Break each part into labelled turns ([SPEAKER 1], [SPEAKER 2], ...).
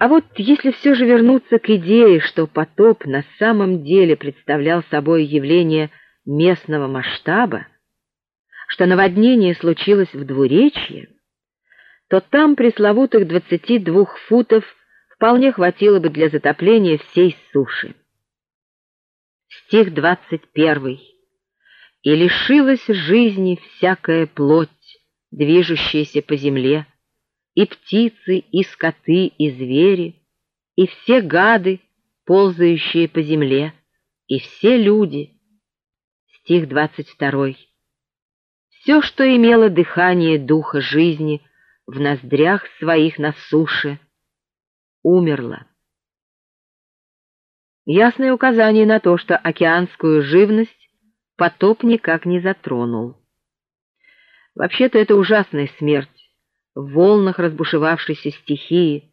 [SPEAKER 1] А вот если все же вернуться к идее, что потоп на самом деле представлял собой явление местного масштаба, что наводнение случилось в двуречье, то там пресловутых 22 футов вполне хватило бы для затопления всей суши. Стих 21. «И лишилась жизни всякая плоть, движущаяся по земле, и птицы, и скоты, и звери, и все гады, ползающие по земле, и все люди». Стих 22. Все, что имело дыхание духа жизни в ноздрях своих на суше, умерло. Ясное указание на то, что океанскую живность потоп никак не затронул. Вообще-то это ужасная смерть в волнах разбушевавшейся стихии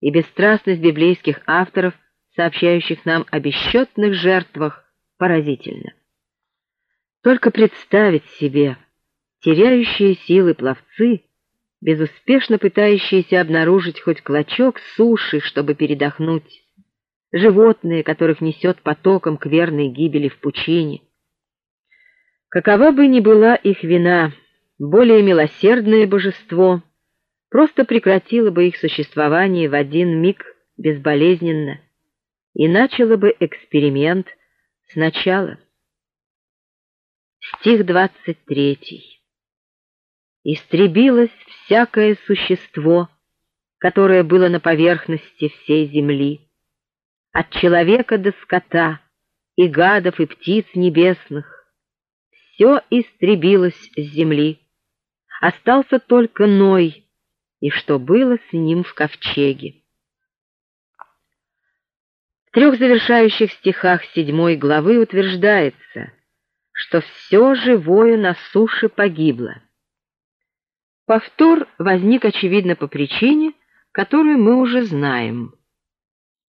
[SPEAKER 1] и бесстрастность библейских авторов, сообщающих нам о бесчетных жертвах, поразительна. Только представить себе теряющие силы пловцы, безуспешно пытающиеся обнаружить хоть клочок суши, чтобы передохнуть, животные, которых несет потоком к верной гибели в пучине. Какова бы ни была их вина, более милосердное божество просто прекратило бы их существование в один миг безболезненно и начало бы эксперимент сначала. Стих 23. «Истребилось всякое существо, которое было на поверхности всей земли, от человека до скота, и гадов, и птиц небесных. Все истребилось с земли. Остался только Ной, и что было с ним в ковчеге. В трех завершающих стихах седьмой главы утверждается, что все живое на суше погибло. Повтор возник, очевидно, по причине, которую мы уже знаем —